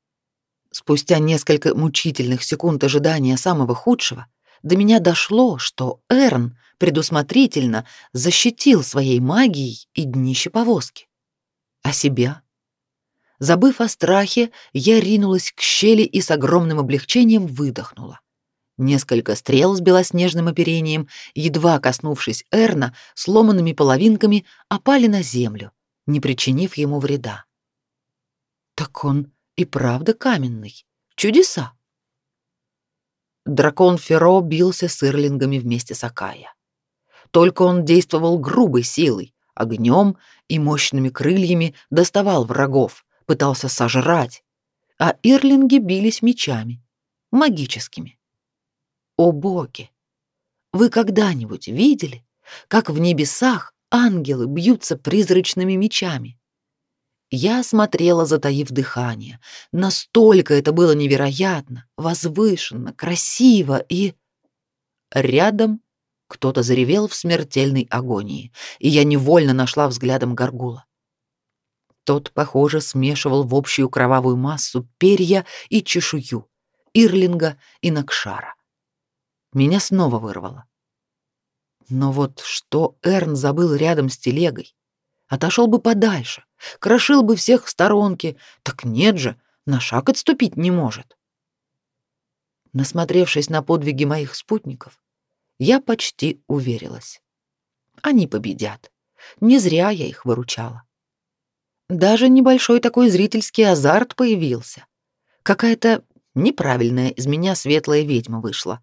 Спустя несколько мучительных секунд ожидания самого худшего до меня дошло, что Эрн предусмотрительно защитил своей магией и днище повозки. А себя Забыв о страхе, я ринулась к щели и с огромным облегчением выдохнула. Несколько стрел с белоснежным оперением, едва коснувшись Эрна, сломанными половинками опали на землю, не причинив ему вреда. Так он и правда каменный. Чудеса. Дракон Феро бился с ирлингами вместе с Акая. Только он действовал грубой силой, огнем и мощными крыльями доставал врагов, пытался сожрать, а ирлинги бились мечами, магическими. О боги! Вы когда-нибудь видели, как в небесах ангелы бьются призрачными мечами? Я смотрела, затаив дыхание. Настолько это было невероятно, возвышенно, красиво и... Рядом кто-то заревел в смертельной агонии, и я невольно нашла взглядом горгула. Тот, похоже, смешивал в общую кровавую массу перья и чешую, ирлинга и накшара. Меня снова вырвало. Но вот что Эрн забыл рядом с телегой? Отошел бы подальше, крошил бы всех в сторонке. Так нет же, на шаг отступить не может. Насмотревшись на подвиги моих спутников, я почти уверилась. Они победят. Не зря я их выручала. Даже небольшой такой зрительский азарт появился. Какая-то неправильная из меня светлая ведьма вышла.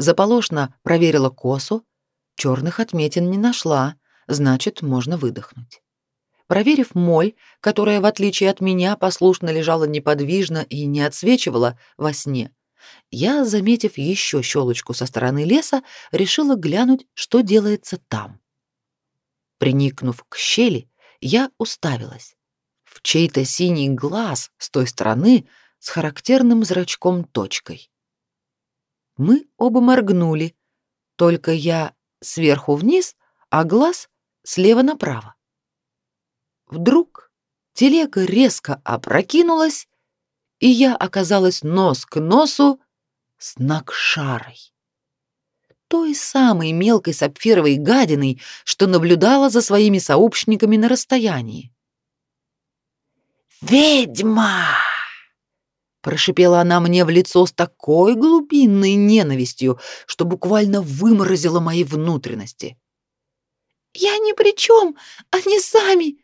Заполошно проверила косу, черных отметин не нашла, значит, можно выдохнуть. Проверив моль, которая, в отличие от меня, послушно лежала неподвижно и не отсвечивала во сне, я, заметив еще щелочку со стороны леса, решила глянуть, что делается там. Приникнув к щели, я уставилась. В чей-то синий глаз с той стороны с характерным зрачком-точкой. Мы оба моргнули, только я сверху вниз, а глаз слева направо. Вдруг телега резко опрокинулась, и я оказалась нос к носу с Накшарой той самой мелкой сапфировой гадиной, что наблюдала за своими сообщниками на расстоянии. «Ведьма!» Прошипела она мне в лицо с такой глубинной ненавистью, что буквально выморозила мои внутренности. «Я ни при чем, они сами!»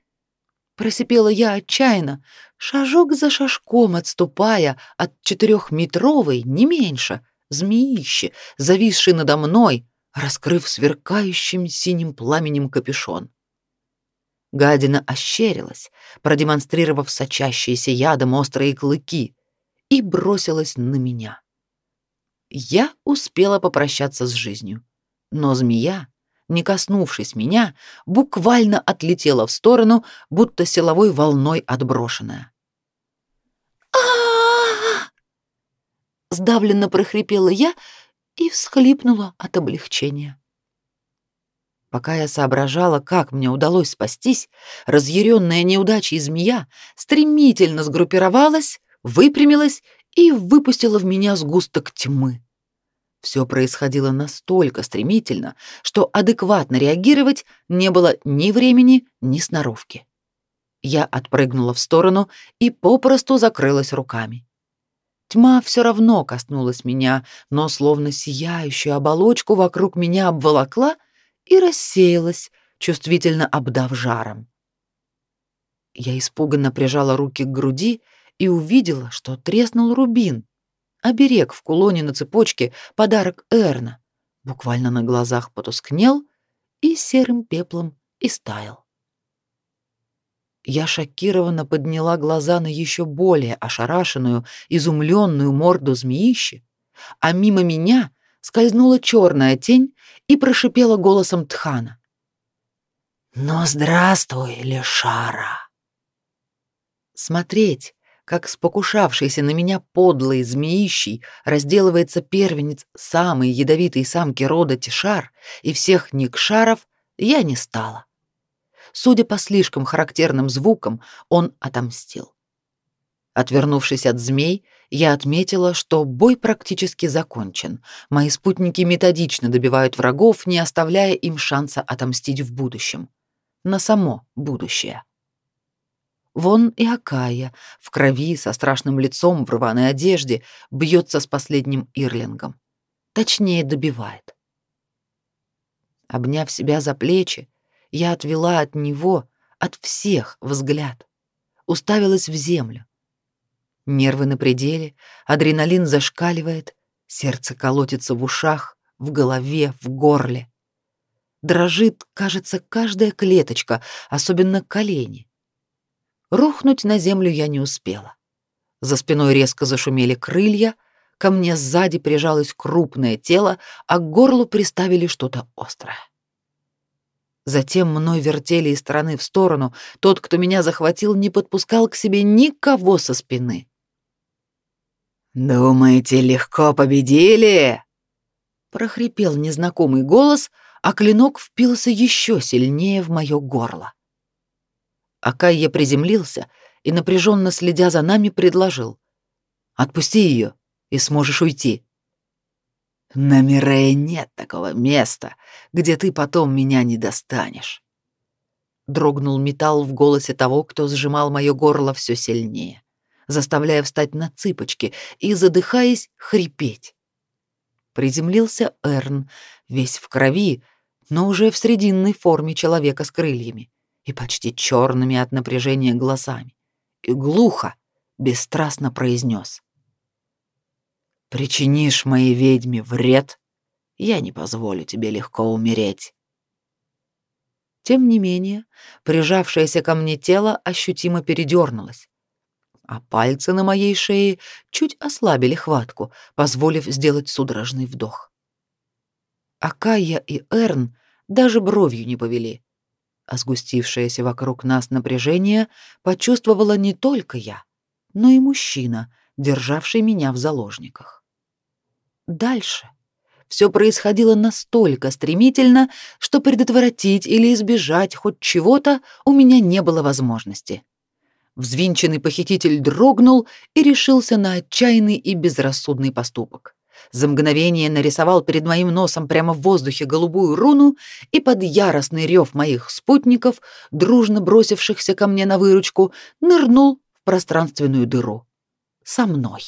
Просипела я отчаянно, шажок за шажком отступая от четырехметровой, не меньше, змеище, зависший надо мной, раскрыв сверкающим синим пламенем капюшон. Гадина ощерилась, продемонстрировав сочащиеся ядом острые клыки, и бросилась на меня. Я успела попрощаться с жизнью, но змея, не коснувшись меня, буквально отлетела в сторону, будто силовой волной отброшенная. сдавленно прохрипела я и всхлипнула от облегчения. Пока я соображала, как мне удалось спастись, разъяренная неудачей змея стремительно сгруппировалась, выпрямилась и выпустила в меня сгусток тьмы. Все происходило настолько стремительно, что адекватно реагировать не было ни времени, ни сноровки. Я отпрыгнула в сторону и попросту закрылась руками. Тьма все равно коснулась меня, но словно сияющую оболочку вокруг меня обволокла и рассеялась, чувствительно обдав жаром. Я испуганно прижала руки к груди и увидела, что треснул рубин, оберег в кулоне на цепочке, подарок Эрна, буквально на глазах потускнел и серым пеплом истаял. Я шокированно подняла глаза на еще более ошарашенную, изумленную морду змеищи, а мимо меня скользнула черная тень и прошипела голосом Тхана. «Ну, здравствуй, Лешара!» Смотреть, как с покушавшейся на меня подлой змеищей разделывается первенец самой ядовитой самки рода Тишар и всех никшаров, я не стала. Судя по слишком характерным звукам, он отомстил. Отвернувшись от змей, я отметила, что бой практически закончен. Мои спутники методично добивают врагов, не оставляя им шанса отомстить в будущем. На само будущее. Вон и Акая, в крови, со страшным лицом, в рваной одежде, бьется с последним Ирлингом. Точнее, добивает. Обняв себя за плечи, я отвела от него, от всех взгляд, уставилась в землю. Нервы на пределе, адреналин зашкаливает, сердце колотится в ушах, в голове, в горле. Дрожит, кажется, каждая клеточка, особенно колени. Рухнуть на землю я не успела. За спиной резко зашумели крылья, ко мне сзади прижалось крупное тело, а к горлу приставили что-то острое. Затем мной вертели из стороны в сторону. Тот, кто меня захватил, не подпускал к себе никого со спины. «Думаете, легко победили?» прохрипел незнакомый голос, а клинок впился еще сильнее в мое горло. Акайя приземлился и, напряженно следя за нами, предложил. «Отпусти ее, и сможешь уйти». «На Мирее нет такого места, где ты потом меня не достанешь». Дрогнул металл в голосе того, кто сжимал мое горло все сильнее, заставляя встать на цыпочки и, задыхаясь, хрипеть. Приземлился Эрн, весь в крови, но уже в срединной форме человека с крыльями и почти черными от напряжения глазами, и глухо, бесстрастно произнес: «Причинишь моей ведьме вред, я не позволю тебе легко умереть». Тем не менее, прижавшееся ко мне тело ощутимо передернулось, а пальцы на моей шее чуть ослабили хватку, позволив сделать судорожный вдох. Акая и Эрн даже бровью не повели, а сгустившееся вокруг нас напряжение почувствовала не только я, но и мужчина, державший меня в заложниках. Дальше все происходило настолько стремительно, что предотвратить или избежать хоть чего-то у меня не было возможности. Взвинченный похититель дрогнул и решился на отчаянный и безрассудный поступок. За мгновение нарисовал перед моим носом прямо в воздухе голубую руну и под яростный рев моих спутников, дружно бросившихся ко мне на выручку, нырнул в пространственную дыру. Со мной.